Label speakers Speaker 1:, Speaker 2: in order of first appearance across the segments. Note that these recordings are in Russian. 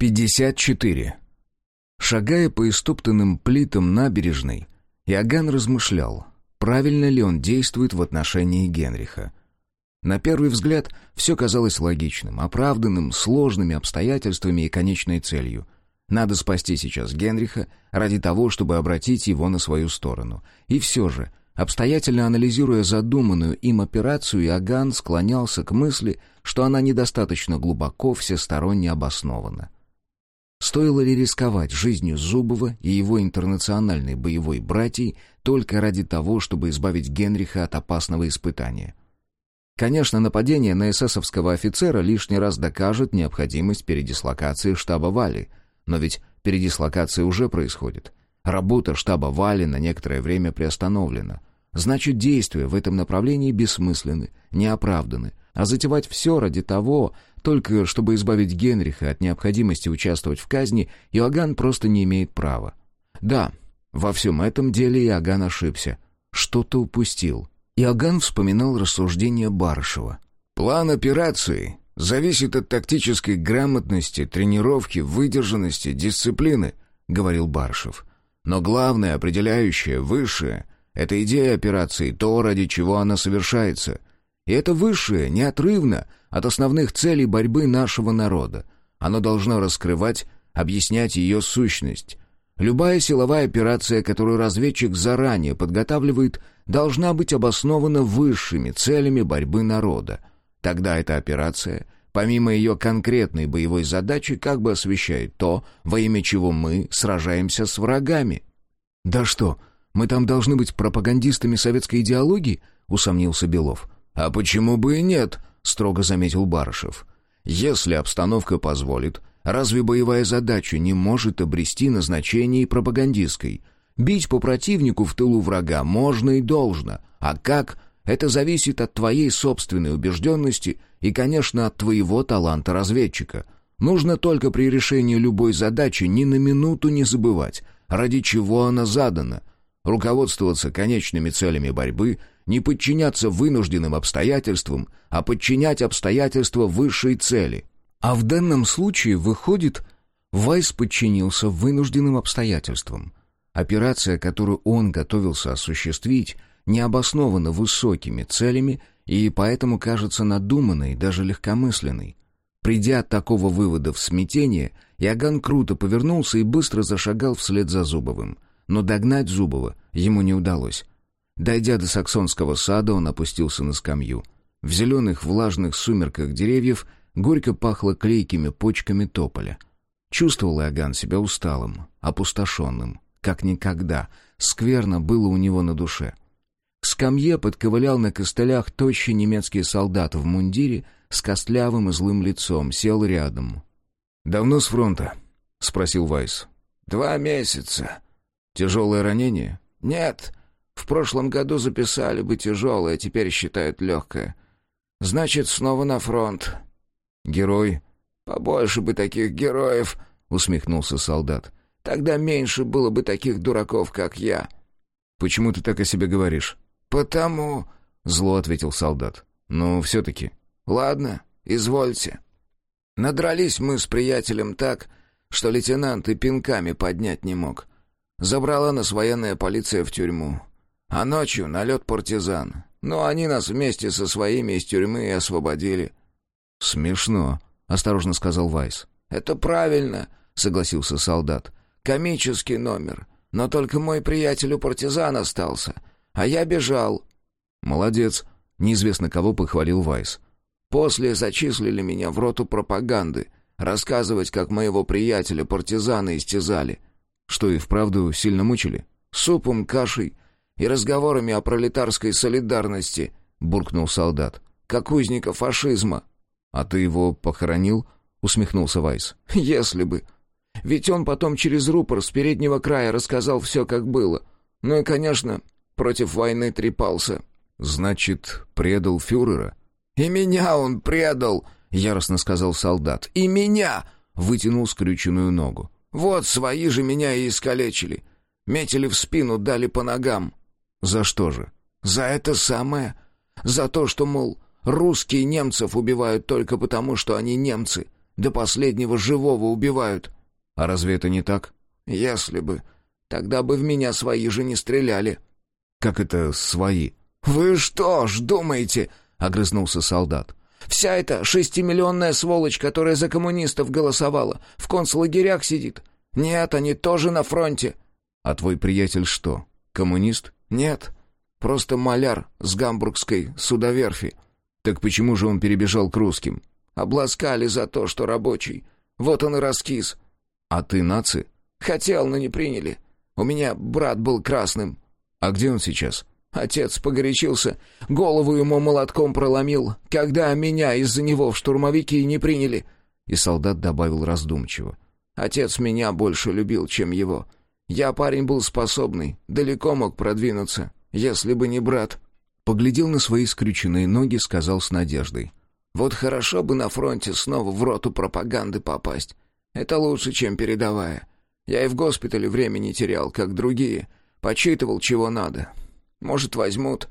Speaker 1: 54. Шагая по истоптанным плитам набережной, Иоганн размышлял, правильно ли он действует в отношении Генриха. На первый взгляд все казалось логичным, оправданным, сложными обстоятельствами и конечной целью. Надо спасти сейчас Генриха ради того, чтобы обратить его на свою сторону. И все же, обстоятельно анализируя задуманную им операцию, Иоганн склонялся к мысли, что она недостаточно глубоко всесторонне обоснована. Стоило ли рисковать жизнью Зубова и его интернациональной боевой братьей только ради того, чтобы избавить Генриха от опасного испытания? Конечно, нападение на эсэсовского офицера лишний раз докажет необходимость передислокации штаба Вали, но ведь передислокация уже происходит. Работа штаба Вали на некоторое время приостановлена. Значит, действия в этом направлении бессмысленны, неоправданы, а затевать все ради того, только чтобы избавить Генриха от необходимости участвовать в казни, Иоганн просто не имеет права. Да, во всем этом деле Иоганн ошибся. Что-то упустил. Иоганн вспоминал рассуждения Барышева.
Speaker 2: «План операции зависит от тактической грамотности, тренировки, выдержанности, дисциплины», — говорил Барышев. «Но главное, определяющее, высшее — это идея операции, то, ради чего она совершается. И это высшее, неотрывно от основных целей борьбы нашего народа. Оно должно раскрывать, объяснять ее сущность. Любая силовая операция, которую разведчик заранее подготавливает, должна быть обоснована высшими целями борьбы народа. Тогда эта операция, помимо ее конкретной боевой задачи, как бы освещает то, во имя чего мы сражаемся с врагами.
Speaker 1: «Да что, мы там должны быть пропагандистами советской идеологии?» — усомнился Белов.
Speaker 2: «А почему бы и нет?» — строго заметил Барышев. «Если обстановка позволит, разве боевая задача не может обрести назначение пропагандистской? Бить по противнику в тылу врага можно и должно, а как — это зависит от твоей собственной убежденности и, конечно, от твоего таланта разведчика. Нужно только при решении любой задачи ни на минуту не забывать, ради чего она задана, руководствоваться конечными целями борьбы не подчиняться вынужденным обстоятельствам, а подчинять обстоятельства высшей цели.
Speaker 1: А в данном случае, выходит, Вайс подчинился вынужденным обстоятельствам. Операция, которую он готовился осуществить, не обоснована высокими целями и поэтому кажется надуманной, даже легкомысленной. Придя от такого вывода в смятение, Иоганн круто повернулся и быстро зашагал вслед за Зубовым. Но догнать Зубова ему не удалось. Дойдя до саксонского сада, он опустился на скамью. В зеленых влажных сумерках деревьев горько пахло клейкими почками тополя. Чувствовал Иоганн себя усталым, опустошенным, как никогда. Скверно было у него на душе. К скамье подковылял на костылях тощий немецкий солдат в мундире с костлявым и злым лицом, сел рядом.
Speaker 2: «Давно с фронта?» — спросил Вайс.
Speaker 3: «Два месяца».
Speaker 2: «Тяжелое ранение?»
Speaker 3: «Нет, в прошлом году записали бы тяжелое, теперь считают легкое. Значит, снова на фронт.
Speaker 2: Герой.
Speaker 3: Побольше бы таких героев, усмехнулся солдат. Тогда меньше было бы таких дураков, как я.
Speaker 2: Почему ты так о себе говоришь?
Speaker 3: Потому,
Speaker 2: зло ответил солдат. Ну, все-таки.
Speaker 3: Ладно, извольте. Надрались мы с приятелем так, что лейтенант и пинками поднять не мог. Забрала нас военная полиция в тюрьму. А ночью налет партизан. Но они нас вместе со своими из тюрьмы и освободили».
Speaker 2: «Смешно», — осторожно сказал Вайс.
Speaker 3: «Это правильно», — согласился солдат. «Комический номер. Но только мой приятель у партизан остался. А я бежал».
Speaker 2: «Молодец», — неизвестно кого похвалил Вайс.
Speaker 3: «После зачислили меня в роту пропаганды. Рассказывать, как моего приятеля партизаны истязали».
Speaker 2: «Что и вправду сильно мучили?»
Speaker 3: «Супом, кашей, и разговорами о пролетарской солидарности», — буркнул солдат. «Как узника фашизма».
Speaker 2: «А ты его похоронил?» — усмехнулся Вайс.
Speaker 3: «Если бы. Ведь он потом через рупор с переднего края рассказал все, как было. Ну и, конечно, против войны трепался».
Speaker 2: «Значит, предал фюрера?»
Speaker 3: «И меня он предал!» — яростно сказал солдат. «И меня!» — вытянул скрюченную ногу. «Вот свои же меня и искалечили. Метили в спину, дали по ногам.
Speaker 2: За что же?
Speaker 3: За это самое. За то, что, мол, русские немцев убивают только потому, что они немцы. До последнего живого убивают».
Speaker 1: «А разве это не так?»
Speaker 3: «Если бы. Тогда бы в меня свои же не стреляли».
Speaker 1: «Как это свои?»
Speaker 3: «Вы что ж думаете?» — огрызнулся солдат. «Вся эта шестимиллионная сволочь, которая за коммунистов голосовала, в концлагерях сидит. Нет, они тоже на фронте».
Speaker 1: «А твой приятель что, коммунист?»
Speaker 3: «Нет, просто маляр с гамбургской судоверфи».
Speaker 1: «Так почему же он перебежал к русским?»
Speaker 3: «Обласкали за то, что рабочий. Вот он и раскис».
Speaker 1: «А ты наци?»
Speaker 3: «Хотел, но не приняли. У меня брат был красным».
Speaker 1: «А где он сейчас?»
Speaker 3: Отец погорячился, голову ему молотком проломил, когда меня из-за него в штурмовики не приняли.
Speaker 1: И солдат добавил раздумчиво.
Speaker 3: Отец меня больше любил, чем его. Я парень был способный, далеко мог продвинуться, если бы не брат.
Speaker 1: Поглядел на свои скрюченные ноги, сказал с надеждой.
Speaker 3: «Вот хорошо бы на фронте снова в роту пропаганды попасть. Это лучше, чем передовая. Я и в госпитале времени терял, как другие. Почитывал, чего надо. Может, возьмут».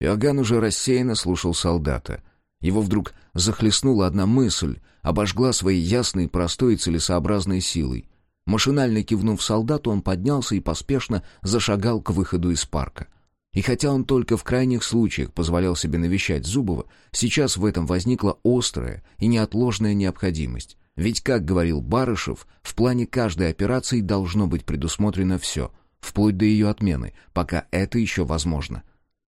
Speaker 1: Иоганн уже рассеянно слушал солдата. Его вдруг захлестнула одна мысль, обожгла своей ясной, простой и целесообразной силой. Машинально кивнув солдату, он поднялся и поспешно зашагал к выходу из парка. И хотя он только в крайних случаях позволял себе навещать Зубова, сейчас в этом возникла острая и неотложная необходимость. Ведь, как говорил Барышев, в плане каждой операции должно быть предусмотрено все — вплоть до ее отмены, пока это еще возможно.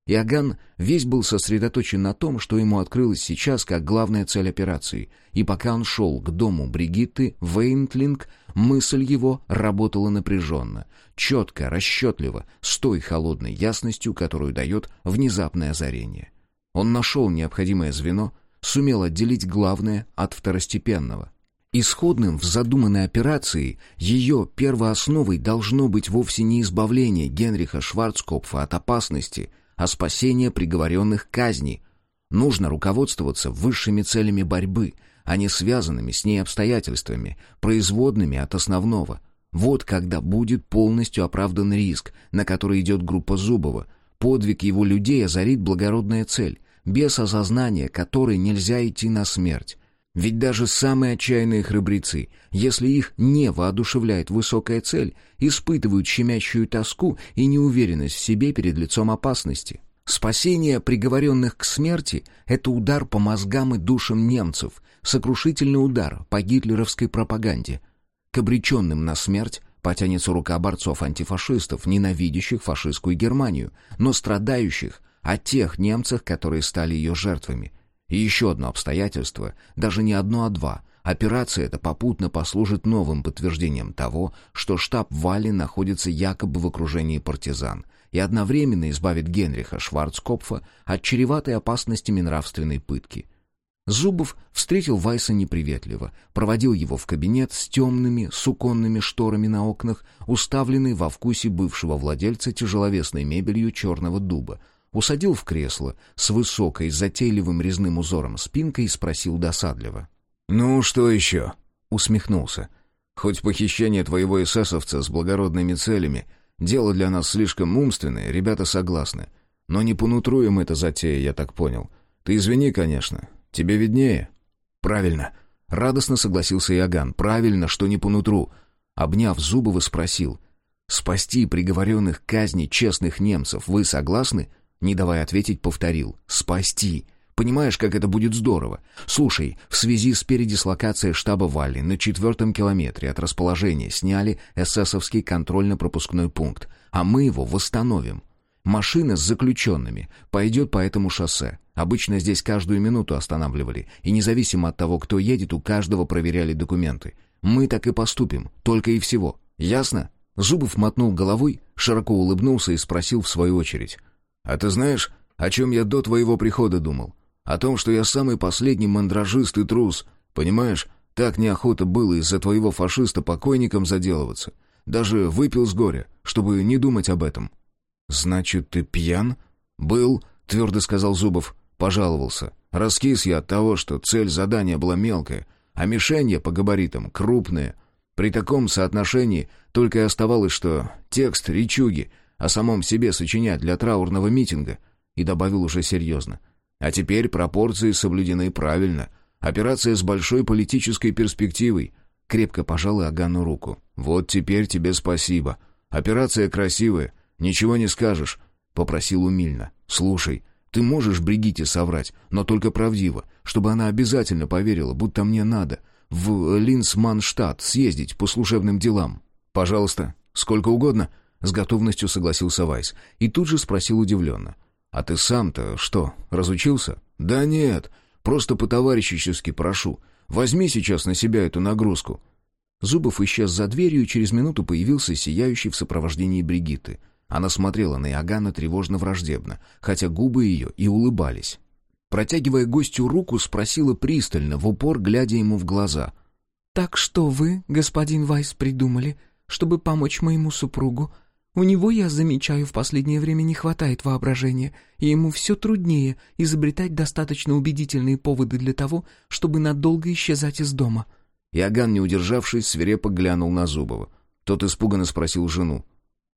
Speaker 1: Иоганн весь был сосредоточен на том, что ему открылось сейчас как главная цель операции, и пока он шел к дому Бригитты, Вейнтлинг, мысль его работала напряженно, четко, расчетливо, с той холодной ясностью, которую дает внезапное озарение. Он нашел необходимое звено, сумел отделить главное от второстепенного. Исходным в задуманной операции ее первоосновой должно быть вовсе не избавление Генриха Шварцкопфа от опасности, а спасение приговоренных к казни. Нужно руководствоваться высшими целями борьбы, а не связанными с ней обстоятельствами, производными от основного. Вот когда будет полностью оправдан риск, на который идет группа Зубова. Подвиг его людей озарит благородная цель, без осознания которой нельзя идти на смерть. Ведь даже самые отчаянные храбрецы, если их не воодушевляет высокая цель, испытывают щемящую тоску и неуверенность в себе перед лицом опасности. Спасение приговоренных к смерти — это удар по мозгам и душам немцев, сокрушительный удар по гитлеровской пропаганде. К обреченным на смерть потянется рука борцов-антифашистов, ненавидящих фашистскую Германию, но страдающих о тех немцах, которые стали ее жертвами — и еще одно обстоятельство, даже не одно, а два. Операция эта попутно послужит новым подтверждением того, что штаб Вали находится якобы в окружении партизан и одновременно избавит Генриха Шварцкопфа от чреватой опасностями нравственной пытки. Зубов встретил Вайса неприветливо, проводил его в кабинет с темными суконными шторами на окнах, уставленный во вкусе бывшего владельца тяжеловесной мебелью черного дуба, усадил в кресло с высокой, затейливым резным узором спинкой и спросил досадливо.
Speaker 2: «Ну, что еще?»
Speaker 1: — усмехнулся.
Speaker 2: «Хоть похищение твоего эсэсовца с благородными целями — дело для нас слишком умственное, ребята согласны. Но не по нутру им эта затея, я так понял. Ты извини, конечно. Тебе виднее».
Speaker 1: «Правильно». Радостно согласился Иоганн. «Правильно, что не по нутру». Обняв Зубова, спросил. «Спасти приговоренных к казни честных немцев вы согласны?» Не давая ответить, повторил. «Спасти!» Понимаешь, как это будет здорово? Слушай, в связи с передислокацией штаба Валли на четвертом километре от расположения сняли эсэсовский контрольно-пропускной пункт, а мы его восстановим. Машина с заключенными пойдет по этому шоссе. Обычно здесь каждую минуту останавливали, и независимо от того, кто едет, у каждого проверяли документы. Мы так и поступим, только и всего. Ясно? Зубов мотнул головой, широко улыбнулся и спросил в свою очередь.
Speaker 2: А ты знаешь, о чем я до твоего прихода думал? О том, что я самый последний мандражист и трус. Понимаешь, так неохота было из-за твоего фашиста покойником заделываться. Даже выпил с горя, чтобы не думать об этом».
Speaker 1: «Значит, ты пьян?»
Speaker 2: «Был», — твердо сказал Зубов. Пожаловался. Раскис я от того, что цель задания была мелкая, а мишень я по габаритам крупная. При таком соотношении только и оставалось, что текст речуги — о самом себе сочинять для траурного митинга, и добавил уже серьезно. А теперь пропорции соблюдены правильно. Операция с большой политической перспективой». Крепко пожал Иоганну руку. «Вот теперь тебе спасибо. Операция красивая, ничего не скажешь», — попросил умильно. «Слушай, ты можешь Бригитте соврать, но только правдиво, чтобы она обязательно поверила, будто мне надо в Линсманштадт съездить по служебным делам». «Пожалуйста, сколько угодно», — с готовностью согласился Вайс. И тут же спросил удивленно. «А ты сам-то что, разучился?» «Да нет, просто по-товарищески прошу. Возьми сейчас на себя эту нагрузку». Зубов исчез за дверью и через минуту появился сияющий в сопровождении Бригитты. Она смотрела на Иоганна тревожно-враждебно, хотя губы ее и улыбались. Протягивая гостю руку, спросила пристально, в упор глядя ему в глаза.
Speaker 4: «Так что вы, господин Вайс, придумали, чтобы помочь моему супругу у него, я замечаю, в последнее время не хватает воображения, и ему все труднее изобретать достаточно убедительные поводы для того, чтобы надолго исчезать из дома».
Speaker 2: Иоганн, не удержавшись, свирепо глянул на Зубова. Тот испуганно спросил жену.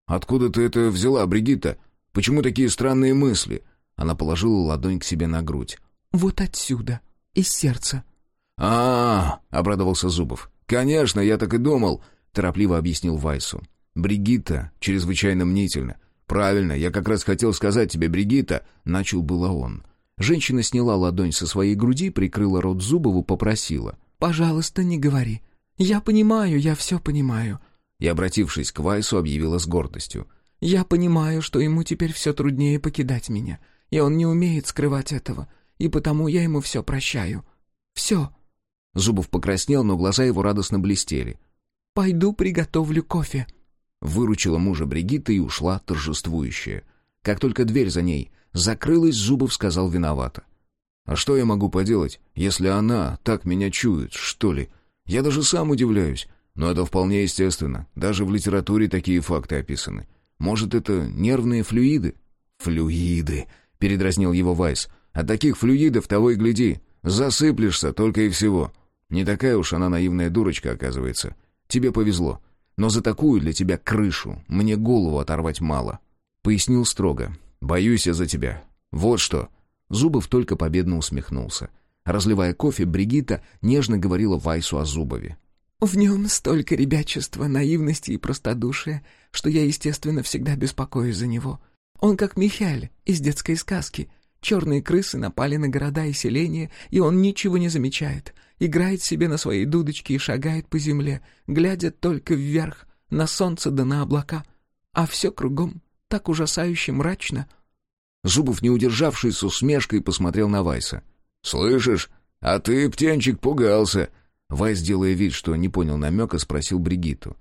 Speaker 2: «Откуда ты это взяла, Бригитта? Почему такие странные мысли?» Она положила ладонь к себе на грудь.
Speaker 4: «Вот отсюда, из сердца».
Speaker 2: «А-а-а!» — обрадовался Зубов. «Конечно, я так и думал», — торопливо объяснил Вайсу. Бригитта чрезвычайно мнительна. Правильно, я как раз хотел сказать тебе, Бригитта, начал было он. Женщина сняла ладонь со своей груди, прикрыла рот Зубову, попросила:
Speaker 4: "Пожалуйста, не говори. Я понимаю, я все понимаю".
Speaker 2: И обратившись к Вайсу, объявила с гордостью:
Speaker 4: "Я понимаю, что ему теперь все труднее покидать меня, и он не умеет скрывать этого, и потому я ему все прощаю. Все».
Speaker 2: Зубов покраснел, но глаза его радостно блестели.
Speaker 4: «Пойду приготовлю кофе»,
Speaker 2: Выручила мужа Бригитта и ушла торжествующая. Как только дверь за ней закрылась, Зубов сказал виновато. «А что я могу поделать, если она так меня чует, что ли? Я даже сам удивляюсь. Но это вполне естественно. Даже в литературе такие факты описаны. Может, это нервные флюиды?» «Флюиды», — передразнил его Вайс. «А таких флюидов того и гляди. Засыплешься только и всего. Не такая уж она наивная дурочка, оказывается. Тебе повезло. Но за такую для тебя крышу мне голову оторвать мало. Пояснил строго. Боюсь я за тебя. Вот что. Зубов только победно усмехнулся. Разливая кофе, Бригита нежно говорила Вайсу о Зубове.
Speaker 4: «В нем столько ребячества, наивности и простодушия, что я, естественно, всегда беспокоюсь за него. Он как Михаэль из детской сказки. Черные крысы напали на города и селения, и он ничего не замечает играет себе на своей дудочке и шагает по земле, глядя только вверх, на солнце да на облака. А все кругом так ужасающе мрачно.
Speaker 2: Зубов, не удержавшись усмешкой, посмотрел на Вайса. «Слышишь? А ты, птенчик, пугался!» Вайс, делая вид, что не понял намека, спросил Бригитту.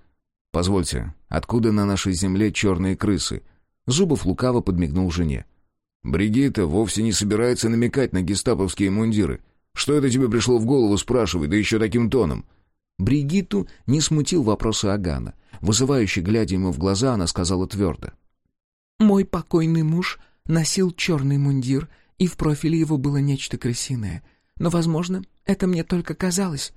Speaker 2: «Позвольте, откуда на нашей земле черные крысы?» Зубов лукаво подмигнул жене. «Бригитта вовсе не собирается намекать на гестаповские мундиры. Что это тебе пришло в голову, спрашивай, да еще таким тоном?»
Speaker 1: Бригитту не смутил вопрос Агана. Вызывающе глядя ему в глаза, она сказала твердо.
Speaker 4: «Мой покойный муж носил черный мундир, и в профиле его было нечто крысиное. Но, возможно, это мне только казалось».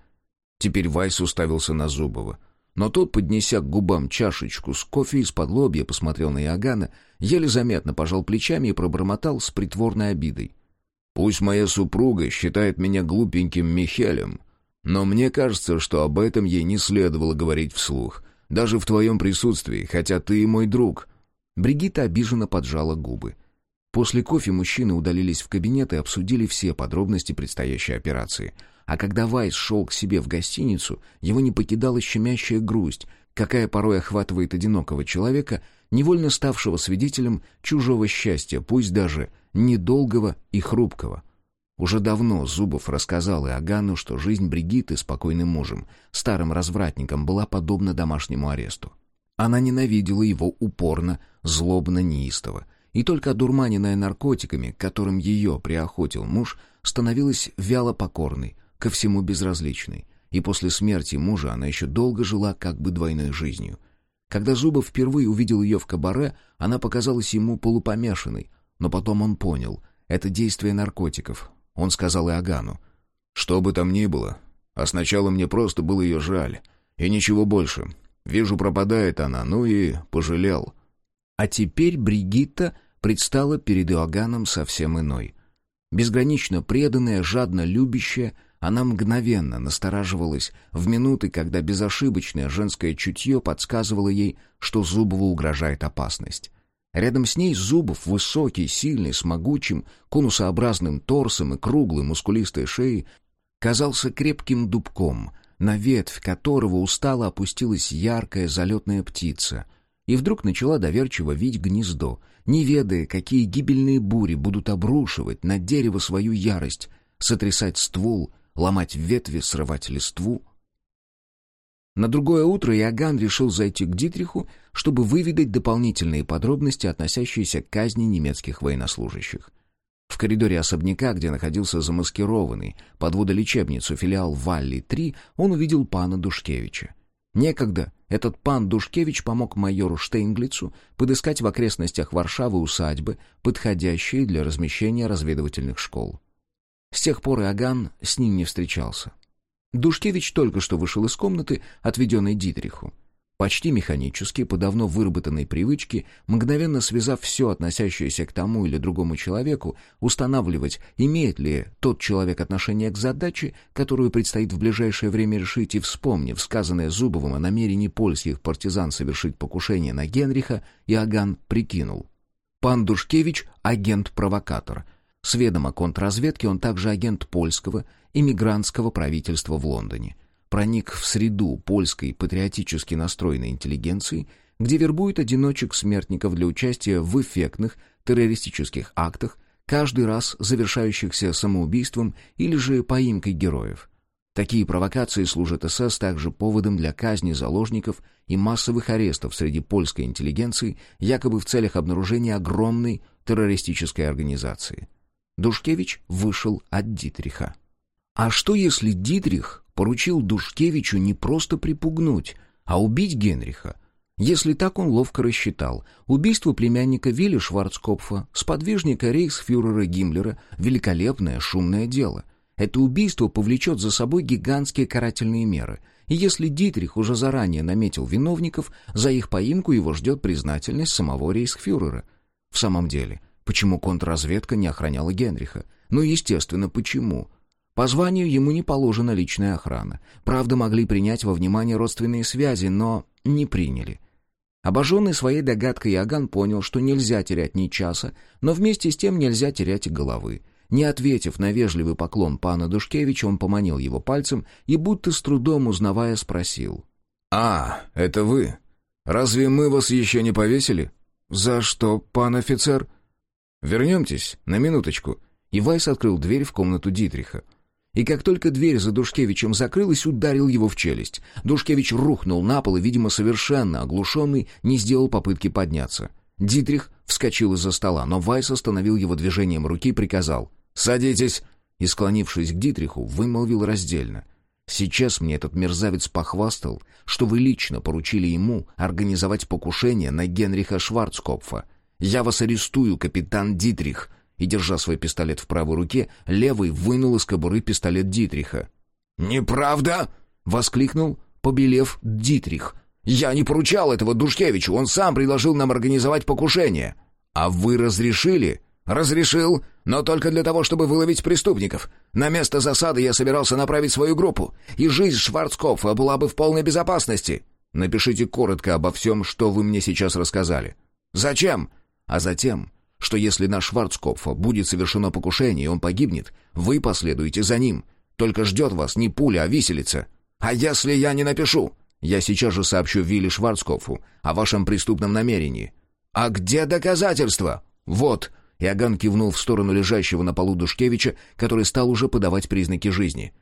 Speaker 2: Теперь Вайс уставился на Зубова. Но тот, поднеся к губам чашечку с кофе из-под лобья, посмотрел на Иоганна, еле заметно пожал плечами и пробормотал с притворной обидой. Пусть моя супруга считает меня глупеньким Михелем, но мне кажется, что об этом ей не следовало говорить вслух, даже в твоем присутствии, хотя ты и мой друг».
Speaker 1: Бригитта обиженно поджала губы. После кофе мужчины удалились в кабинет и обсудили все подробности предстоящей операции. А когда Вайс шел к себе в гостиницу, его не покидала щемящая грусть, какая порой охватывает одинокого человека, невольно ставшего свидетелем чужого счастья, пусть даже недолгого и хрупкого. Уже давно Зубов рассказал Иоганну, что жизнь Бригитты с покойным мужем, старым развратником, была подобна домашнему аресту. Она ненавидела его упорно, злобно, неистово. И только одурманенная наркотиками, которым ее приохотил муж, становилась вяло покорной, ко всему безразличной. И после смерти мужа она еще долго жила как бы двойной жизнью. Когда Зубов впервые увидел ее в кабаре, она показалась ему полупомешанной, но потом он понял — это действие наркотиков. Он сказал Иоганну. «Что бы там ни было, а сначала мне просто было ее жаль. И ничего больше. Вижу, пропадает она, ну и пожалел». А теперь Бригитта предстала перед Иоганном совсем иной. Безгранично преданная, жадно любящая, Она мгновенно настораживалась в минуты, когда безошибочное женское чутье подсказывало ей, что Зубову угрожает опасность. Рядом с ней Зубов, высокий, сильный, с могучим, конусообразным торсом и круглой мускулистой шеей, казался крепким дубком, на ветвь которого устало опустилась яркая залетная птица, и вдруг начала доверчиво вить гнездо, не ведая, какие гибельные бури будут обрушивать на дерево свою ярость, сотрясать ствол, ломать ветви, срывать листву. На другое утро Иоганн решил зайти к Дитриху, чтобы выведать дополнительные подробности, относящиеся к казни немецких военнослужащих. В коридоре особняка, где находился замаскированный под водолечебницу филиал Валли-3, он увидел пана Душкевича. Некогда этот пан Душкевич помог майору Штейнглицу подыскать в окрестностях Варшавы усадьбы, подходящие для размещения разведывательных школ. С тех пор Иоганн с ним не встречался. Душкевич только что вышел из комнаты, отведенной Дитриху. Почти механически, по давно выработанной привычке, мгновенно связав все, относящееся к тому или другому человеку, устанавливать, имеет ли тот человек отношение к задаче, которую предстоит в ближайшее время решить, и вспомнив сказанное Зубовым о намерении польских партизан совершить покушение на Генриха, Иоганн прикинул. Пан Душкевич — агент-провокатор — с ведома контрразведки он также агент польского иммигрантского правительства в Лондоне. Проник в среду польской патриотически настроенной интеллигенции, где вербует одиночек-смертников для участия в эффектных террористических актах, каждый раз завершающихся самоубийством или же поимкой героев. Такие провокации служат СС также поводом для казни заложников и массовых арестов среди польской интеллигенции, якобы в целях обнаружения огромной террористической организации. Душкевич вышел от Дитриха. А что если Дитрих поручил Душкевичу не просто припугнуть, а убить Генриха? Если так он ловко рассчитал, убийство племянника Вилли Шварцкопфа, сподвижника рейхсфюрера Гиммлера, великолепное шумное дело. Это убийство повлечет за собой гигантские карательные меры. И если Дитрих уже заранее наметил виновников, за их поимку его ждет признательность самого рейхсфюрера. В самом деле, Почему контрразведка не охраняла Генриха? Ну, естественно, почему? По званию ему не положена личная охрана. Правда, могли принять во внимание родственные связи, но не приняли. Обожженный своей догадкой Иоганн понял, что нельзя терять ни часа, но вместе с тем нельзя терять и головы. Не ответив на вежливый поклон пана Душкевича, он поманил его пальцем и, будто с трудом узнавая, спросил.
Speaker 2: «А, это вы? Разве мы вас еще не повесили?»
Speaker 1: «За что, пан офицер?»
Speaker 2: «Вернемтесь на минуточку».
Speaker 1: И Вайс открыл дверь в комнату Дитриха. И как только дверь за Душкевичем закрылась, ударил его в челюсть. Душкевич рухнул на пол и, видимо, совершенно оглушенный, не сделал попытки подняться. Дитрих вскочил из-за стола, но Вайс остановил его движением руки и приказал «Садитесь!» и, склонившись к Дитриху, вымолвил раздельно. «Сейчас мне этот мерзавец похвастал, что вы лично поручили ему организовать покушение на Генриха Шварцкопфа. «Я вас арестую, капитан Дитрих!» И, держа свой пистолет в правой руке, левый вынул из кобуры пистолет Дитриха.
Speaker 2: «Неправда!»
Speaker 1: — воскликнул, побелев Дитрих.
Speaker 2: «Я не поручал этого Душкевичу, он сам предложил нам организовать покушение».
Speaker 1: «А вы разрешили?»
Speaker 2: «Разрешил, но только для того, чтобы выловить преступников. На место засады я собирался направить свою группу, и жизнь Шварцкопфа была бы в полной безопасности».
Speaker 1: «Напишите коротко обо всем, что вы мне сейчас рассказали».
Speaker 2: «Зачем?»
Speaker 1: А затем, что если на Шварцкопфа будет совершено покушение, и он погибнет, вы последуете за ним. Только ждет вас не пуля, а виселица.
Speaker 2: А если я не напишу?
Speaker 1: Я сейчас же сообщу Вилли Шварцкопфу о вашем преступном намерении.
Speaker 2: А где доказательства?
Speaker 1: Вот. Иоганн кивнул в сторону лежащего на полу Душкевича, который стал уже подавать признаки жизни.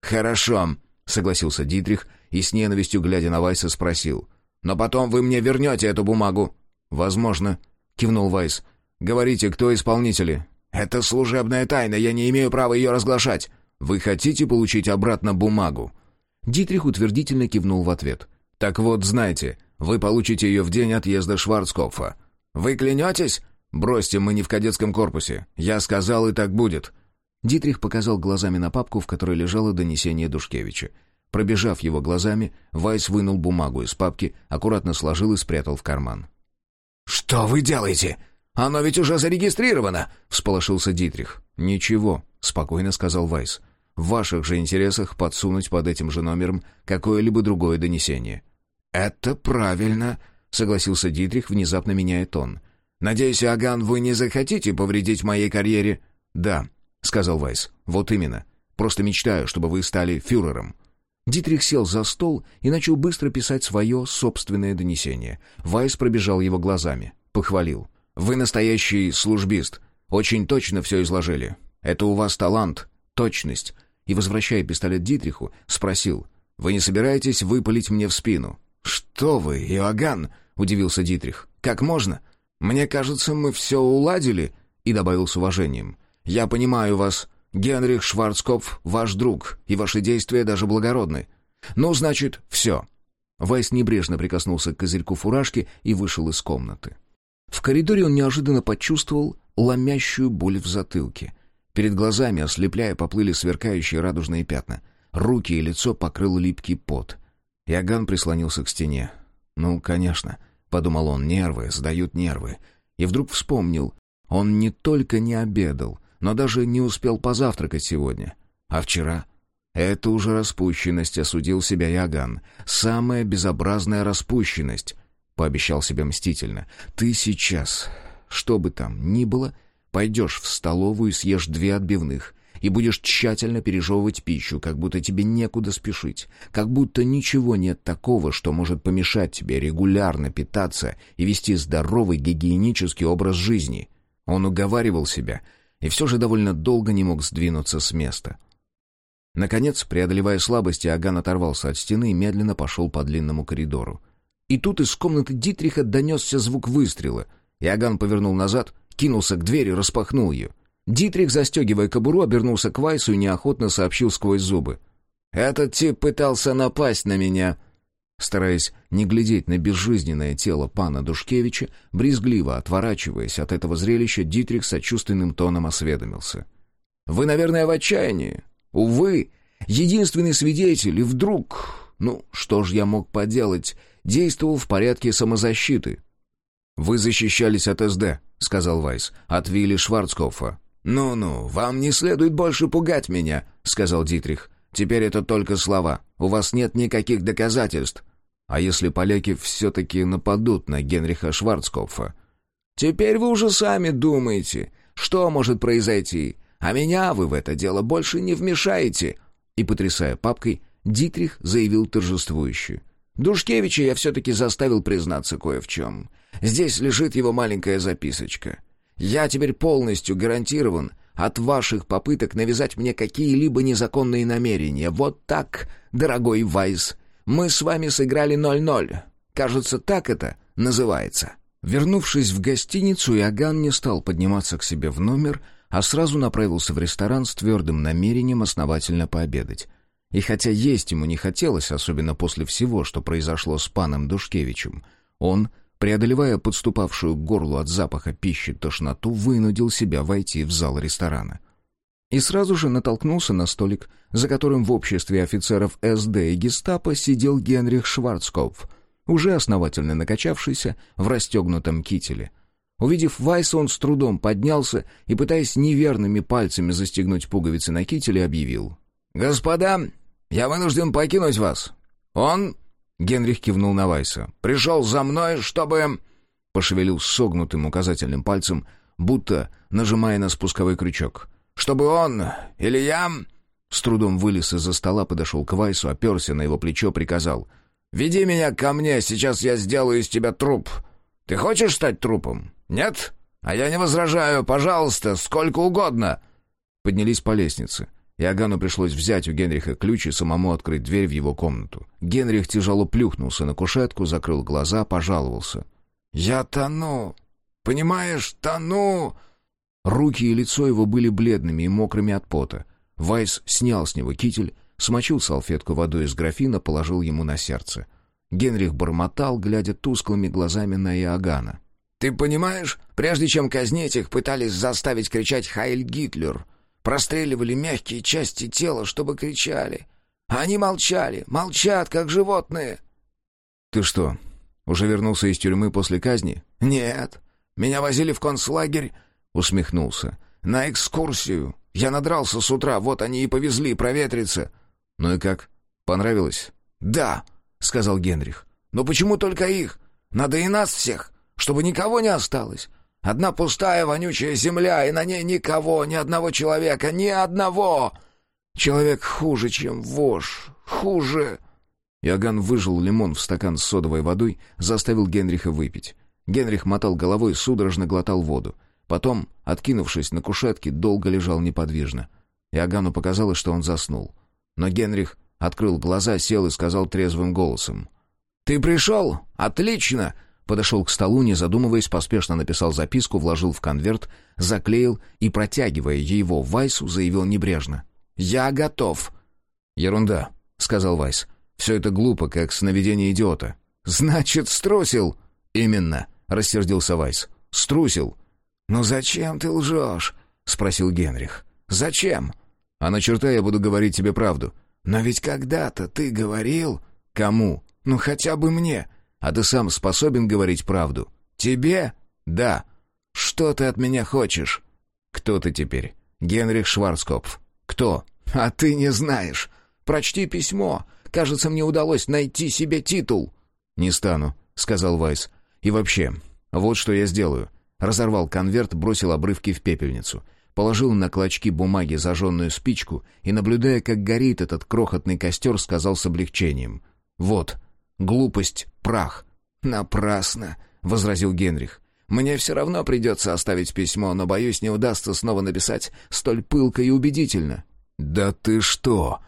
Speaker 2: «Хорошо», — согласился Дитрих и с ненавистью, глядя на Вайса, спросил. «Но потом вы мне вернете эту бумагу?»
Speaker 1: «Возможно», — кивнул Вайс. «Говорите, кто исполнители?»
Speaker 2: «Это служебная тайна, я не имею права ее разглашать».
Speaker 1: «Вы хотите получить обратно бумагу?» Дитрих утвердительно кивнул в ответ. «Так вот, знайте, вы получите ее в день отъезда Шварцкопфа».
Speaker 2: «Вы клянетесь?»
Speaker 1: «Бросьте, мы не в кадетском корпусе. Я сказал, и так будет». Дитрих показал глазами на папку, в которой лежало донесение Душкевича. Пробежав его глазами, Вайс вынул бумагу из папки, аккуратно сложил и спрятал в карман.
Speaker 2: «Что вы делаете? Оно ведь уже зарегистрировано!» — всполошился Дитрих.
Speaker 1: «Ничего», — спокойно сказал Вайс. в ваших же интересах подсунуть под этим же номером какое-либо другое донесение».
Speaker 2: «Это правильно», — согласился Дитрих, внезапно меняя тон. «Надеюсь, Аган, вы не захотите повредить моей карьере?»
Speaker 1: «Да», — сказал Вайс. «Вот именно. Просто мечтаю, чтобы вы стали фюрером». Дитрих сел за стол и начал быстро писать свое собственное донесение. Вайс пробежал его глазами. Похвалил. «Вы настоящий службист. Очень точно все изложили. Это у вас талант, точность». И, возвращая пистолет Дитриху, спросил. «Вы не собираетесь выпалить мне в спину?»
Speaker 2: «Что вы, Иоганн?» — удивился Дитрих. «Как можно? Мне кажется, мы все уладили». И добавил с уважением. «Я понимаю вас. Генрих Шварцкопф ваш друг, и ваши действия даже благородны. Ну, значит, все».
Speaker 1: Вайс небрежно прикоснулся к козырьку фуражки и вышел из комнаты. В коридоре он неожиданно почувствовал ломящую боль в затылке. Перед глазами, ослепляя, поплыли сверкающие радужные пятна. Руки и лицо покрыл липкий пот. Иоганн прислонился к стене. «Ну, конечно», — подумал он, — «нервы, сдают нервы». И вдруг вспомнил, он не только не обедал, но даже не успел позавтракать сегодня. А вчера? Это уже распущенность, осудил себя Яган. Самая безобразная распущенность, пообещал себе мстительно. Ты сейчас, что бы там ни было, пойдешь в столовую и съешь две отбивных, и будешь тщательно пережевывать пищу, как будто тебе некуда спешить, как будто ничего нет такого, что может помешать тебе регулярно питаться и вести здоровый гигиенический образ жизни. Он уговаривал себя, и все же довольно долго не мог сдвинуться с места. Наконец, преодолевая слабости, Аган оторвался от стены и медленно пошел по длинному коридору. И тут из комнаты Дитриха донесся звук выстрела. Иоганн повернул назад, кинулся к двери, распахнул ее. Дитрих, застегивая кобуру, обернулся к Вайсу и неохотно сообщил сквозь зубы. «Этот тип пытался напасть на меня. Стараясь не глядеть на безжизненное тело пана Душкевича, брезгливо отворачиваясь от этого зрелища, Дитрих сочувственным тоном осведомился. «Вы, наверное, в отчаянии? Увы, единственный свидетель, и вдруг... Ну, что ж я мог поделать? Действовал в порядке самозащиты». «Вы защищались от СД», — сказал Вайс, — «от Вилли Шварцкопфа». «Ну-ну, вам не следует больше пугать меня», — сказал Дитрих. «Теперь это только слова. У вас нет никаких доказательств». А если поляки все-таки нападут на Генриха Шварцкопфа? Теперь вы уже сами думаете, что может произойти, а меня вы в это дело больше не вмешаете. И, потрясая папкой, Дитрих заявил торжествующе. Душкевича я все-таки заставил признаться кое в чем. Здесь лежит его маленькая записочка. Я теперь полностью гарантирован от ваших попыток навязать мне какие-либо незаконные намерения. Вот так, дорогой Вайс, мы с вами сыграли 0-0. Кажется, так это называется». Вернувшись в гостиницу, Иоганн не стал подниматься к себе в номер, а сразу направился в ресторан с твердым намерением основательно пообедать. И хотя есть ему не хотелось, особенно после всего, что произошло с паном Душкевичем, он, преодолевая подступавшую к горлу от запаха пищи тошноту, вынудил себя войти в зал ресторана и сразу же натолкнулся на столик, за которым в обществе офицеров СД и гестапо сидел Генрих Шварцкопф, уже основательно накачавшийся в расстегнутом кителе. Увидев Вайса, он с трудом поднялся и, пытаясь неверными пальцами застегнуть пуговицы на кителе, объявил. «Господа, я вынужден покинуть вас. Он...» — Генрих кивнул на Вайса. «Пришел за мной, чтобы...» Пошевелил согнутым указательным пальцем, будто нажимая на спусковой крючок чтобы он или я...» С трудом вылез из-за стола, подошел к Вайсу, оперся на его плечо, приказал. «Веди меня ко мне, сейчас я сделаю из тебя труп. Ты хочешь стать трупом? Нет? А я не возражаю, пожалуйста, сколько угодно!» Поднялись по лестнице. Иоганну пришлось взять у Генриха ключ и самому открыть дверь в его комнату. Генрих тяжело плюхнулся на кушетку, закрыл глаза, пожаловался. «Я тону! Понимаешь, тону!» Руки и лицо его были бледными и мокрыми от пота. Вайс снял с него китель, смочил салфетку водой из графина, положил ему на сердце. Генрих бормотал, глядя тусклыми глазами на Иоганна. «Ты понимаешь, прежде чем казнить их, пытались заставить кричать «Хайль Гитлер». Простреливали мягкие части тела, чтобы кричали. А они молчали, молчат, как животные». «Ты что, уже вернулся из тюрьмы после казни?» «Нет. Меня возили в концлагерь усмехнулся.
Speaker 3: на экскурсию. Я надрался с утра, вот они и повезли проветриться».
Speaker 1: «Ну и как? Понравилось?»
Speaker 3: «Да», — сказал Генрих. «Но почему только их? Надо и нас всех, чтобы никого не осталось. Одна пустая вонючая земля, и на ней никого, ни одного человека, ни одного. Человек хуже, чем вож, хуже».
Speaker 1: Иоганн выжил лимон в стакан с содовой водой, заставил Генриха выпить. Генрих мотал головой, судорожно глотал воду. Потом, откинувшись на кушетке, долго лежал неподвижно. Иоганну показалось, что он заснул. Но Генрих открыл глаза, сел и сказал трезвым голосом.
Speaker 3: «Ты пришел? Отлично!»
Speaker 1: Подошел к столу, не задумываясь, поспешно написал записку, вложил в конверт, заклеил и, протягивая его Вайсу, заявил небрежно.
Speaker 3: «Я готов».
Speaker 1: «Ерунда», — сказал Вайс. «Все это глупо, как сновидение идиота».
Speaker 3: «Значит, струсил?»
Speaker 1: «Именно», — рассердился Вайс. «Струсил».
Speaker 3: «Ну зачем ты лжешь?» — спросил Генрих. «Зачем?»
Speaker 1: «А на черта я буду говорить тебе правду».
Speaker 3: «Но ведь когда-то ты говорил...»
Speaker 1: «Кому?»
Speaker 3: «Ну хотя бы мне».
Speaker 1: «А ты сам способен говорить правду?»
Speaker 3: «Тебе?»
Speaker 1: «Да».
Speaker 3: «Что ты от меня хочешь?»
Speaker 1: «Кто ты теперь?» «Генрих Шварцкопф». «Кто?»
Speaker 3: «А ты не знаешь. Прочти письмо. Кажется, мне удалось найти себе титул».
Speaker 1: «Не стану», — сказал Вайс. «И вообще, вот что я сделаю». Разорвал конверт, бросил обрывки в пепельницу. Положил на клочки бумаги зажженную спичку и, наблюдая, как горит этот крохотный костер, сказал с облегчением. «Вот, глупость, прах».
Speaker 3: «Напрасно», — возразил Генрих. «Мне все равно придется оставить письмо, но, боюсь, не удастся снова написать столь пылко и убедительно».
Speaker 1: «Да ты что?»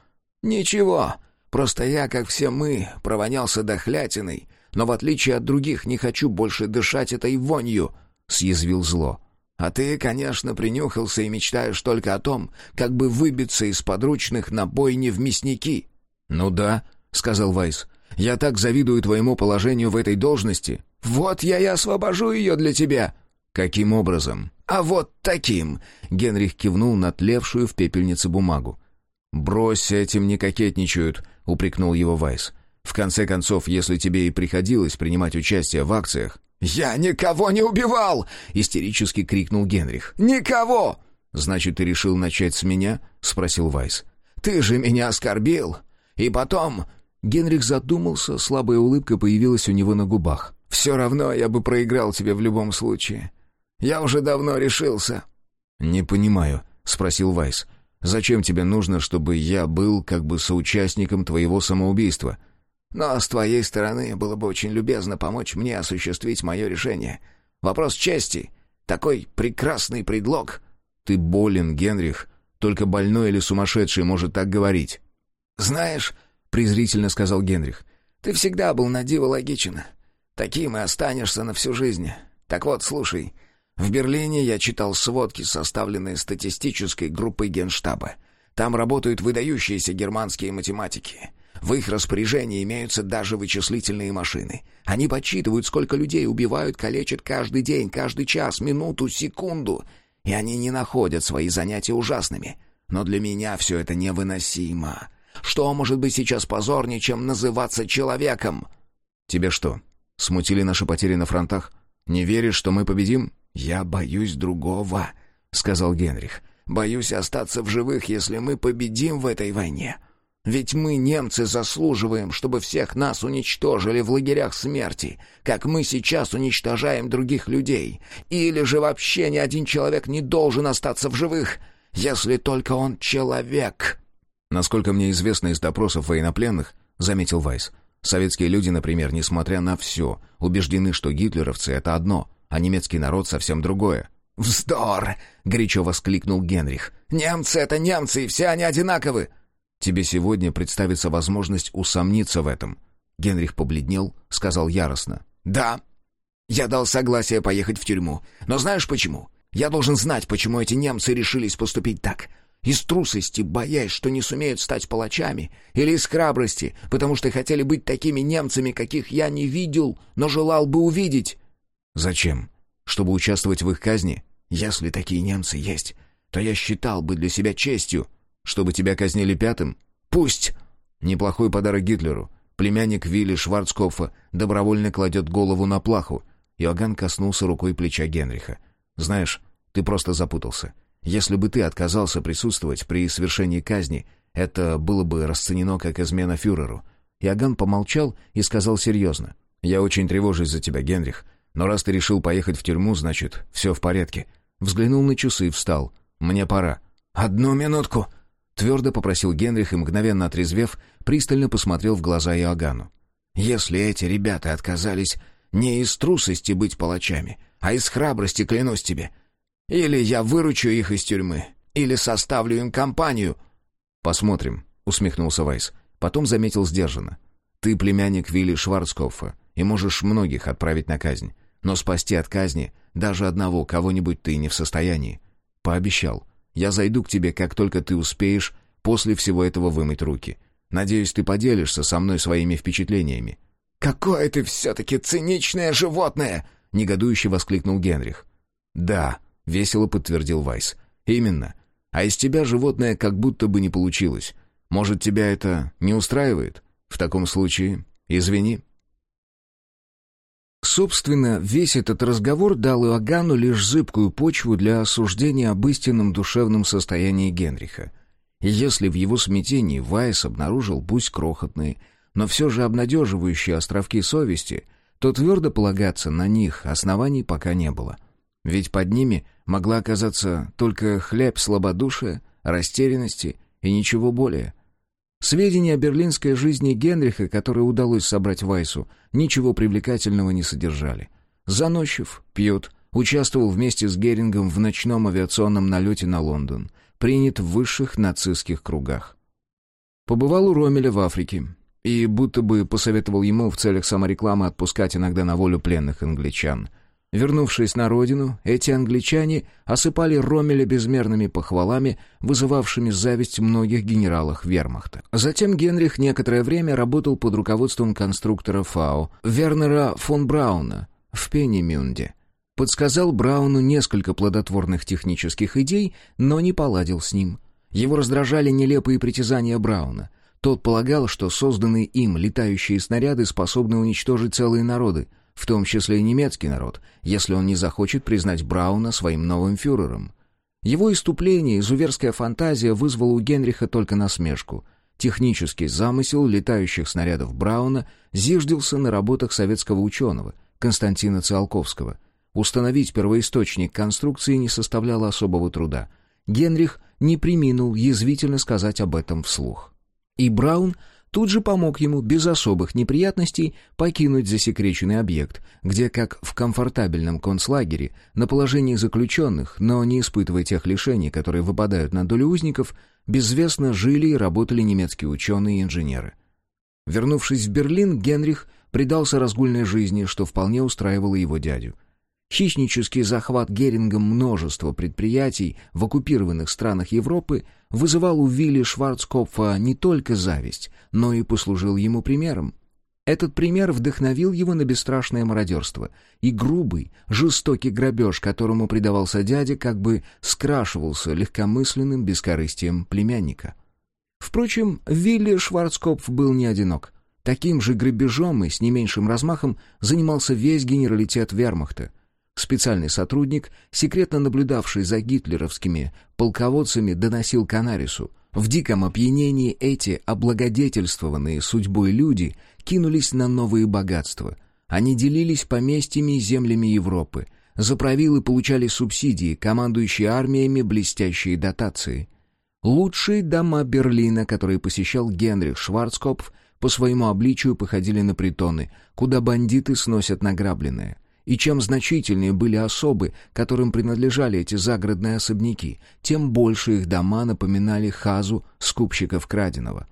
Speaker 3: «Ничего. Просто я, как все мы, провонялся дохлятиной, но в отличие от других не хочу больше дышать этой вонью», — съязвил зло. «А ты, конечно, принюхался и мечтаешь только о том, как бы выбиться из подручных на бойне в мясники».
Speaker 1: «Ну да», — сказал Вайс. «Я так завидую твоему положению в этой должности».
Speaker 3: «Вот я и освобожу ее для тебя».
Speaker 1: «Каким образом?»
Speaker 3: «А вот таким!»
Speaker 1: — Генрих кивнул на тлевшую в пепельнице бумагу. «Брось, этим не кокетничают», — упрекнул его Вайс. «В конце концов, если тебе и приходилось принимать участие в акциях...»
Speaker 3: «Я никого не убивал!» — истерически крикнул Генрих. «Никого!»
Speaker 1: «Значит, ты решил начать с меня?» — спросил Вайс.
Speaker 3: «Ты же меня оскорбил! И потом...»
Speaker 1: Генрих задумался, слабая улыбка появилась у него на губах.
Speaker 3: «Все равно я бы проиграл тебе в любом случае. Я уже давно решился».
Speaker 1: «Не понимаю», — спросил Вайс. «Зачем тебе нужно, чтобы я был как бы соучастником твоего самоубийства?»
Speaker 3: «Но с твоей стороны было бы очень любезно помочь мне осуществить мое решение. Вопрос чести. Такой прекрасный предлог».
Speaker 1: «Ты болен, Генрих. Только больной или сумасшедший может так говорить».
Speaker 3: «Знаешь», — презрительно сказал Генрих, — «ты всегда был на диво логичен. Таким и останешься на всю жизнь. Так вот, слушай, в Берлине я читал сводки, составленные статистической группой Генштаба. Там работают выдающиеся германские математики. В их распоряжении имеются даже вычислительные машины. Они подсчитывают, сколько людей убивают, калечат каждый день, каждый час, минуту, секунду. И они не находят свои занятия ужасными. Но для меня все это невыносимо. Что может быть сейчас позорнее, чем называться человеком?
Speaker 1: Тебе что, смутили наши потери на фронтах? Не веришь, что мы победим?
Speaker 3: «Я боюсь другого», — сказал Генрих. «Боюсь остаться в живых, если мы победим в этой войне. Ведь мы, немцы, заслуживаем, чтобы всех нас уничтожили в лагерях смерти, как мы сейчас уничтожаем других людей. Или же вообще ни один человек не должен остаться в живых, если только он человек».
Speaker 1: «Насколько мне известно из допросов военнопленных», — заметил Вайс, «советские люди, например, несмотря на все, убеждены, что гитлеровцы — это одно — а немецкий народ совсем другое.
Speaker 3: «Вздор!» — горячо воскликнул Генрих. «Немцы — это немцы, и все они одинаковы!»
Speaker 1: «Тебе сегодня представится возможность усомниться в этом». Генрих побледнел, сказал яростно.
Speaker 3: «Да, я дал согласие поехать в тюрьму. Но знаешь почему? Я должен знать, почему эти немцы решились поступить так. Из трусости, боясь, что не сумеют стать палачами, или из храбрости, потому что хотели быть такими немцами, каких я не видел, но желал бы увидеть.
Speaker 1: Зачем? Чтобы участвовать в их казни?
Speaker 3: Если такие немцы есть, то я считал бы для себя честью,
Speaker 1: чтобы тебя казнили пятым.
Speaker 3: Пусть.
Speaker 1: Неплохой подарок Гитлеру. Племянник Вилли Шварцкопфа добровольно кладет голову на плаху. Иоганн коснулся рукой плеча Генриха. Знаешь, ты просто запутался. Если бы ты отказался присутствовать при совершении казни, это было бы расценено как измена фюреру». Иоганн помолчал и сказал серьезно. «Я очень тревожусь за тебя, Генрих. Но раз ты решил поехать в тюрьму, значит, все в порядке». Взглянул на часы и встал. «Мне пора».
Speaker 3: «Одну минутку!»
Speaker 1: Твердо попросил Генрих и, мгновенно отрезвев, пристально посмотрел в глаза Иоганну.
Speaker 3: «Если эти ребята отказались не из трусости быть палачами, а из храбрости, клянусь тебе, или я выручу их из тюрьмы, или составлю им компанию».
Speaker 1: «Посмотрим», — усмехнулся Вайс. Потом заметил сдержанно. «Ты племянник Вилли Шварцкопфа и можешь многих отправить на казнь. Но спасти от казни даже одного кого-нибудь ты не в состоянии. Пообещал. Я зайду к тебе, как только ты успеешь после всего этого вымыть руки. Надеюсь, ты поделишься со мной своими впечатлениями».
Speaker 3: «Какое ты все-таки циничное животное!» — негодующе воскликнул Генрих.
Speaker 1: «Да», — весело подтвердил Вайс. «Именно. А из тебя животное как будто бы не получилось. Может, тебя это не устраивает? В таком случае, извини». Собственно, весь этот разговор дал Иоганну лишь зыбкую почву для осуждения об истинном душевном состоянии Генриха. Если в его смятении Вайс обнаружил, пусть крохотные, но все же обнадеживающие островки совести, то твердо полагаться на них оснований пока не было. Ведь под ними могла оказаться только хлеб слабодушия, растерянности и ничего более. Сведения о берлинской жизни Генриха, которые удалось собрать Вайсу, ничего привлекательного не содержали. Заносчив, пьет, участвовал вместе с Герингом в ночном авиационном налете на Лондон, принят в высших нацистских кругах. Побывал у Ромеля в Африке и будто бы посоветовал ему в целях саморекламы отпускать иногда на волю пленных англичан – Вернувшись на родину, эти англичане осыпали Ромеля безмерными похвалами, вызывавшими зависть многих генералах вермахта. Затем Генрих некоторое время работал под руководством конструктора ФАО Вернера фон Брауна в Пеннимюнде. Подсказал Брауну несколько плодотворных технических идей, но не поладил с ним. Его раздражали нелепые притязания Брауна. Тот полагал, что созданные им летающие снаряды способны уничтожить целые народы — в том числе и немецкий народ, если он не захочет признать Брауна своим новым фюрером. Его иступление, изуверская фантазия вызвала у Генриха только насмешку. Технический замысел летающих снарядов Брауна зиждился на работах советского ученого Константина Циолковского. Установить первоисточник конструкции не составляло особого труда. Генрих не приминул язвительно сказать об этом вслух. И Браун тут же помог ему без особых неприятностей покинуть засекреченный объект, где, как в комфортабельном концлагере, на положении заключенных, но не испытывая тех лишений, которые выпадают на долю узников, безвестно жили и работали немецкие ученые и инженеры. Вернувшись в Берлин, Генрих предался разгульной жизни, что вполне устраивало его дядю — Хищнический захват Герингом множества предприятий в оккупированных странах Европы вызывал у Вилли Шварцкопфа не только зависть, но и послужил ему примером. Этот пример вдохновил его на бесстрашное мародерство, и грубый, жестокий грабеж, которому предавался дядя, как бы скрашивался легкомысленным бескорыстием племянника. Впрочем, Вилли Шварцкопф был не одинок. Таким же грабежом и с не меньшим размахом занимался весь генералитет вермахта. Специальный сотрудник, секретно наблюдавший за гитлеровскими полководцами, доносил Канарису. В диком опьянении эти облагодетельствованные судьбой люди кинулись на новые богатства. Они делились поместьями и землями Европы. Заправилы получали субсидии, командующие армиями блестящие дотации. Лучшие дома Берлина, которые посещал Генрих Шварцкопф, по своему обличию походили на притоны, куда бандиты сносят награбленное. И чем значительнее были особы, которым принадлежали эти загородные особняки, тем больше их дома напоминали хазу скупщиков краденого.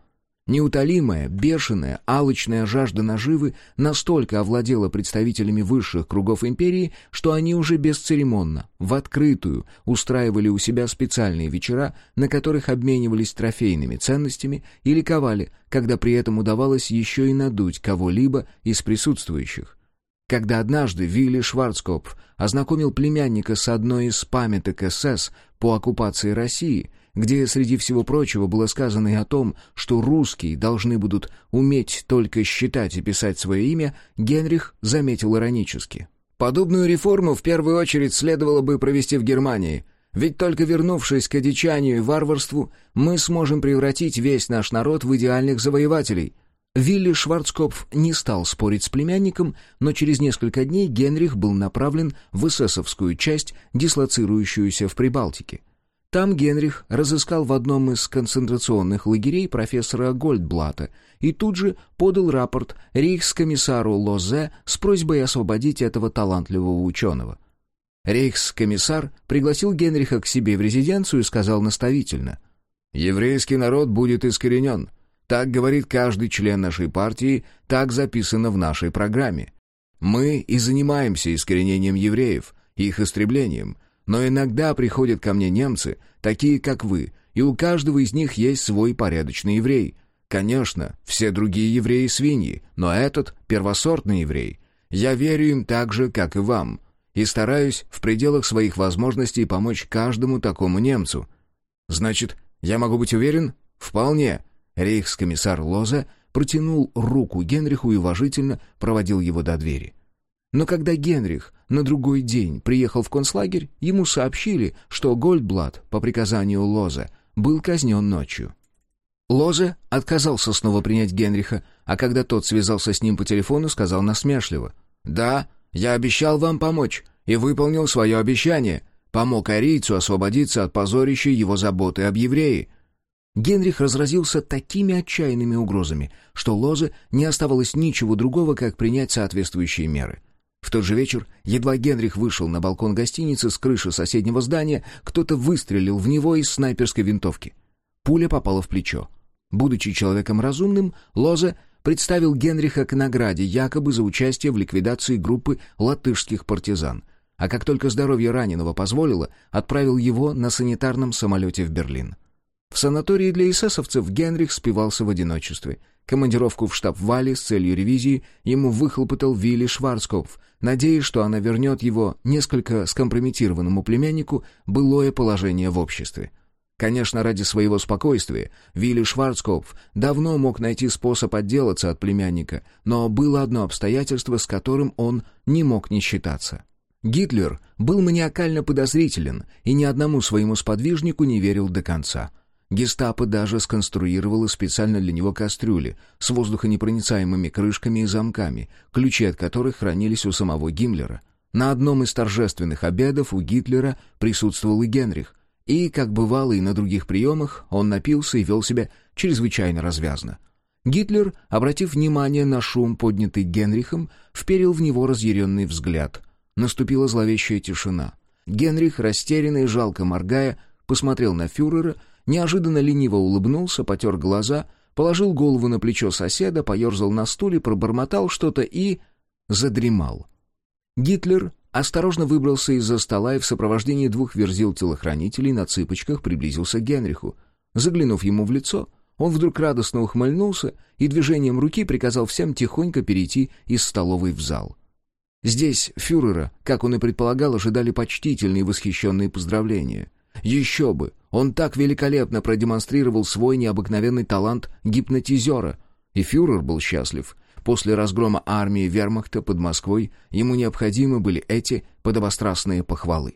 Speaker 1: Неутолимая, бешеная, алчная жажда наживы настолько овладела представителями высших кругов империи, что они уже бесцеремонно, в открытую, устраивали у себя специальные вечера, на которых обменивались трофейными ценностями и ликовали, когда при этом удавалось еще и надуть кого-либо из присутствующих. Когда однажды Вилли Шварцкопф ознакомил племянника с одной из памяток СС по оккупации России, где среди всего прочего было сказано и о том, что русские должны будут уметь только считать и писать свое имя, Генрих заметил иронически. «Подобную реформу в первую очередь следовало бы провести в Германии. Ведь только вернувшись к одичанию и варварству, мы сможем превратить весь наш народ в идеальных завоевателей». Вилли Шварцкопф не стал спорить с племянником, но через несколько дней Генрих был направлен в эсэсовскую часть, дислоцирующуюся в Прибалтике. Там Генрих разыскал в одном из концентрационных лагерей профессора Гольдблата и тут же подал рапорт рейхскомиссару Лозе с просьбой освободить этого талантливого ученого. Рейхскомиссар пригласил Генриха к себе в резиденцию и сказал наставительно, «Еврейский народ будет искоренен. Так говорит каждый член нашей партии, так записано в нашей программе. Мы и занимаемся искоренением евреев, их истреблением, но иногда приходят ко мне немцы, такие как вы, и у каждого из них есть свой порядочный еврей. Конечно, все другие евреи свиньи, но этот первосортный еврей. Я верю им так же, как и вам, и стараюсь в пределах своих возможностей помочь каждому такому немцу. Значит, я могу быть уверен? Вполне. Рейхскомиссар Лоза протянул руку Генриху и уважительно проводил его до двери. Но когда Генрих на другой день приехал в концлагерь, ему сообщили, что Гольдблат, по приказанию Лоза, был казнен ночью. Лозе отказался снова принять Генриха, а когда тот связался с ним по телефону, сказал насмешливо. «Да, я обещал вам помочь и выполнил свое обещание. Помог арийцу освободиться от позорища его заботы об евреи». Генрих разразился такими отчаянными угрозами, что Лозе не оставалось ничего другого, как принять соответствующие меры. В тот же вечер, едва Генрих вышел на балкон гостиницы с крыши соседнего здания, кто-то выстрелил в него из снайперской винтовки. Пуля попала в плечо. Будучи человеком разумным, Лозе представил Генриха к награде якобы за участие в ликвидации группы латышских партизан, а как только здоровье раненого позволило, отправил его на санитарном самолете в Берлин. В санатории для эсэсовцев Генрих спивался в одиночестве. Командировку в штаб Вали с целью ревизии ему выхлопотал Вилли Шварцкопф, надеясь, что она вернет его несколько скомпрометированному племяннику былое положение в обществе. Конечно, ради своего спокойствия Вилли Шварцкопф давно мог найти способ отделаться от племянника, но было одно обстоятельство, с которым он не мог не считаться. Гитлер был маниакально подозрителен и ни одному своему сподвижнику не верил до конца — Гестапо даже сконструировало специально для него кастрюли с воздухонепроницаемыми крышками и замками, ключи от которых хранились у самого Гиммлера. На одном из торжественных обедов у Гитлера присутствовал и Генрих, и, как бывало и на других приемах, он напился и вел себя чрезвычайно развязно. Гитлер, обратив внимание на шум, поднятый Генрихом, вперил в него разъяренный взгляд. Наступила зловещая тишина. Генрих, растерянный и жалко моргая, посмотрел на фюрера — неожиданно лениво улыбнулся, потер глаза, положил голову на плечо соседа, поерзал на стуле, пробормотал что-то и... задремал. Гитлер осторожно выбрался из-за стола и в сопровождении двух верзил телохранителей на цыпочках приблизился к Генриху. Заглянув ему в лицо, он вдруг радостно ухмыльнулся и движением руки приказал всем тихонько перейти из столовой в зал. Здесь фюрера, как он и предполагал, ожидали почтительные восхищенные поздравления. Еще бы! Он так великолепно продемонстрировал свой необыкновенный талант гипнотизера. И фюрер был счастлив. После разгрома армии вермахта под Москвой ему необходимы были эти подобострастные похвалы.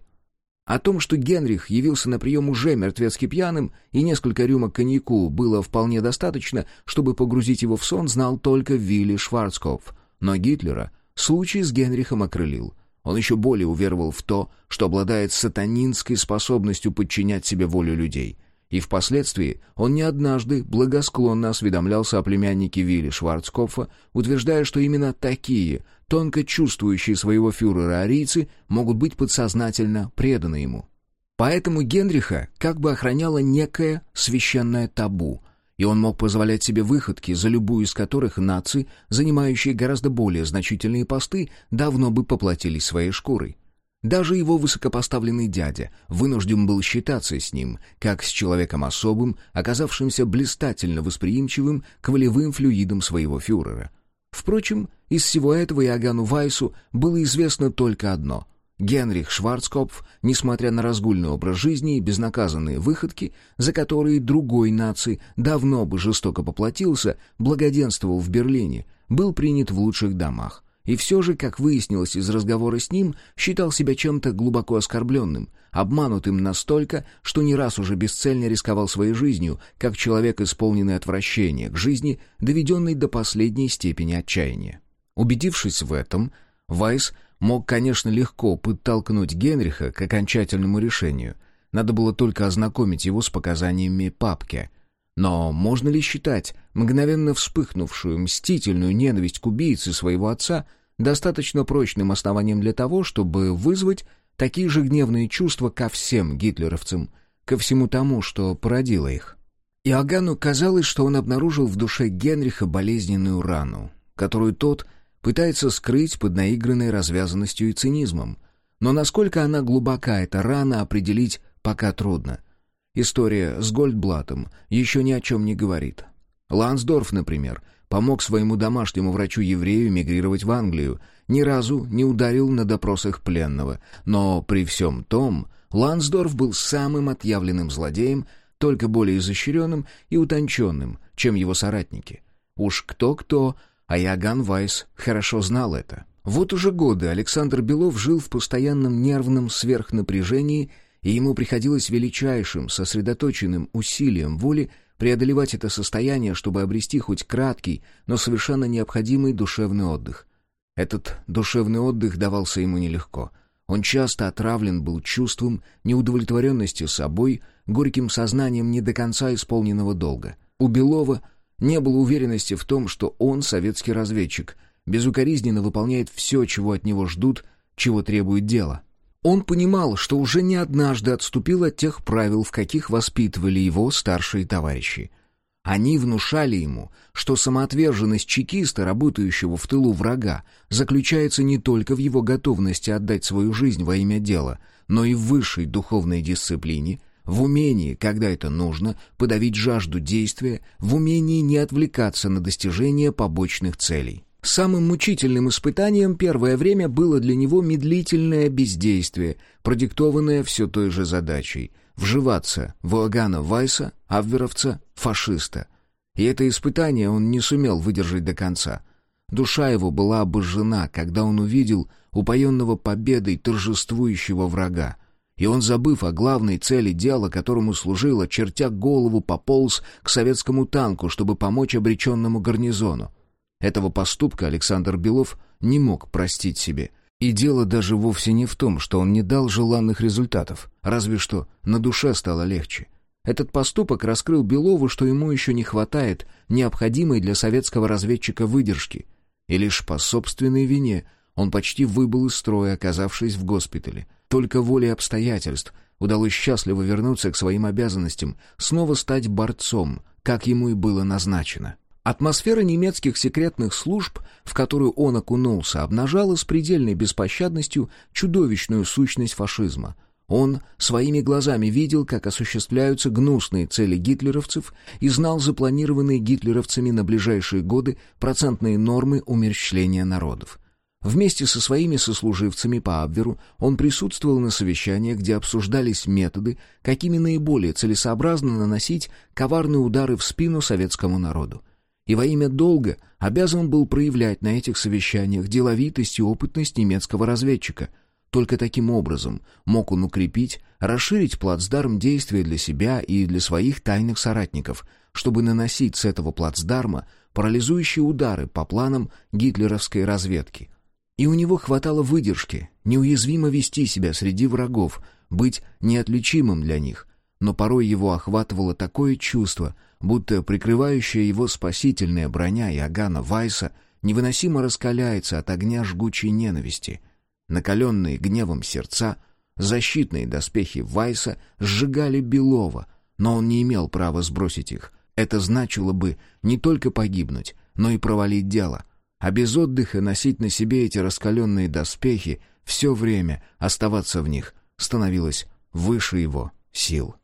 Speaker 1: О том, что Генрих явился на прием уже мертвецки пьяным, и несколько рюмок коньяку было вполне достаточно, чтобы погрузить его в сон, знал только Вилли Шварцкопф. Но Гитлера случай с Генрихом окрылил. Он еще более уверовал в то, что обладает сатанинской способностью подчинять себе волю людей. И впоследствии он не однажды благосклонно осведомлялся о племяннике Вилли Шварцкопфа, утверждая, что именно такие, тонко чувствующие своего фюрера арийцы, могут быть подсознательно преданы ему. Поэтому Генриха как бы охраняло некое священное табу, и он мог позволять себе выходки, за любую из которых нации, занимающие гораздо более значительные посты, давно бы поплатились своей шкурой. Даже его высокопоставленный дядя вынужден был считаться с ним, как с человеком особым, оказавшимся блистательно восприимчивым к волевым флюидам своего фюрера. Впрочем, из всего этого Иоганну Вайсу было известно только одно — Генрих Шварцкопф, несмотря на разгульный образ жизни и безнаказанные выходки, за которые другой нации давно бы жестоко поплатился, благоденствовал в Берлине, был принят в лучших домах И все же, как выяснилось из разговора с ним, считал себя чем-то глубоко оскорбленным, обманутым настолько, что не раз уже бесцельно рисковал своей жизнью, как человек, исполненный отвращения к жизни, доведенный до последней степени отчаяния. Убедившись в этом, Вайс мог, конечно, легко подтолкнуть Генриха к окончательному решению. Надо было только ознакомить его с показаниями папки. Но можно ли считать мгновенно вспыхнувшую мстительную ненависть к убийце своего отца достаточно прочным основанием для того, чтобы вызвать такие же гневные чувства ко всем гитлеровцам, ко всему тому, что породило их? Иоганну казалось, что он обнаружил в душе Генриха болезненную рану, которую тот — пытается скрыть под наигранной развязанностью и цинизмом. Но насколько она глубока, это рано определить пока трудно. История с Гольдблатом еще ни о чем не говорит. Лансдорф, например, помог своему домашнему врачу-еврею мигрировать в Англию, ни разу не ударил на допросах пленного, но при всем том Лансдорф был самым отъявленным злодеем, только более изощренным и утонченным, чем его соратники. Уж кто-кто, а Иоганн Вайс хорошо знал это. Вот уже годы Александр Белов жил в постоянном нервном сверхнапряжении, и ему приходилось величайшим, сосредоточенным усилием воли преодолевать это состояние, чтобы обрести хоть краткий, но совершенно необходимый душевный отдых. Этот душевный отдых давался ему нелегко. Он часто отравлен был чувством неудовлетворенности собой, горьким сознанием не до конца исполненного долга. У Белова – не было уверенности в том, что он советский разведчик, безукоризненно выполняет все, чего от него ждут, чего требует дело. Он понимал, что уже не однажды отступил от тех правил, в каких воспитывали его старшие товарищи. Они внушали ему, что самоотверженность чекиста, работающего в тылу врага, заключается не только в его готовности отдать свою жизнь во имя дела, но и в высшей духовной дисциплине, в умении, когда это нужно, подавить жажду действия, в умении не отвлекаться на достижение побочных целей. Самым мучительным испытанием первое время было для него медлительное бездействие, продиктованное все той же задачей — вживаться в Иоганна Вайса, Абверовца, фашиста. И это испытание он не сумел выдержать до конца. Душа его была обожжена, когда он увидел упоенного победой торжествующего врага, и он, забыв о главной цели дела, которому служила, чертя голову, пополз к советскому танку, чтобы помочь обреченному гарнизону. Этого поступка Александр Белов не мог простить себе. И дело даже вовсе не в том, что он не дал желанных результатов, разве что на душе стало легче. Этот поступок раскрыл Белову, что ему еще не хватает необходимой для советского разведчика выдержки. И лишь по собственной вине он почти выбыл из строя, оказавшись в госпитале — только волей обстоятельств удалось счастливо вернуться к своим обязанностям, снова стать борцом, как ему и было назначено. Атмосфера немецких секретных служб, в которую он окунулся, обнажала с предельной беспощадностью чудовищную сущность фашизма. Он своими глазами видел, как осуществляются гнусные цели гитлеровцев и знал запланированные гитлеровцами на ближайшие годы процентные нормы умерщвления народов. Вместе со своими сослуживцами по Абверу он присутствовал на совещаниях, где обсуждались методы, какими наиболее целесообразно наносить коварные удары в спину советскому народу. И во имя долга обязан был проявлять на этих совещаниях деловитость и опытность немецкого разведчика. Только таким образом мог он укрепить, расширить плацдарм действия для себя и для своих тайных соратников, чтобы наносить с этого плацдарма парализующие удары по планам гитлеровской разведки – и у него хватало выдержки, неуязвимо вести себя среди врагов, быть неотличимым для них. Но порой его охватывало такое чувство, будто прикрывающая его спасительная броня Иоганна Вайса невыносимо раскаляется от огня жгучей ненависти. Накаленные гневом сердца, защитные доспехи Вайса сжигали Белова, но он не имел права сбросить их. Это значило бы не только погибнуть, но и провалить дело а без отдыха носить на себе эти раскаленные доспехи, все время оставаться в них, становилось выше его сил.